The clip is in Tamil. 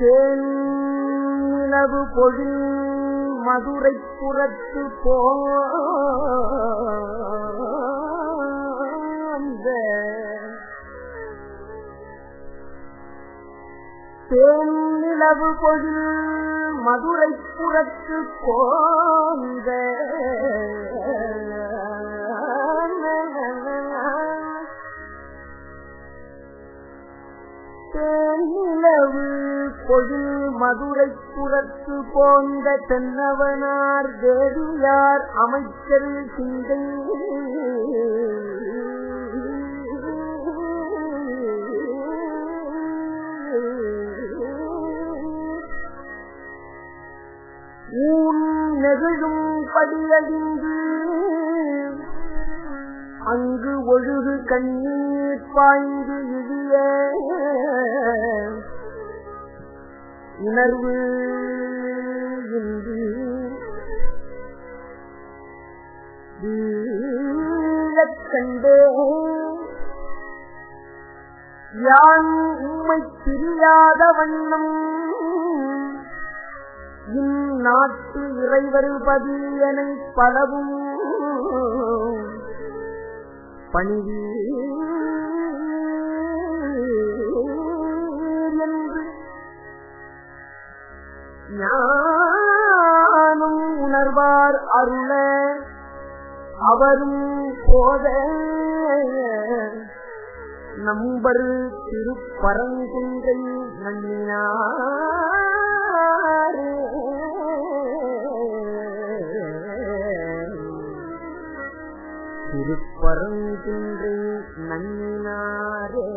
தேன் பொழி மதுரை புறத்து போந்த தேன் நிலவு மதுரை புறத்து போந்த தேனிலவு பொழில் மதுரை புறத்து போந்த தென்னவனார் தேவியார் அமைச்சர் சிந்தை ஊன் நெகிழும் படியடிந்து அங்கு ஒழுகு கண்ணீர் பாய்ந்து இழிய. உணர்வு இன்றி வீழக் யான் உம்மை பிரியாத வண்ணம். இந்நாட்டு இறைவர் என பலவும். பணிவீ ஞானும் உணர்வார் அருள. அவரும் போத. நம்பர் திருப்பரங்குன்றை நன்னினாரே. திருப்பரங்குன்றை நன்னினாரே.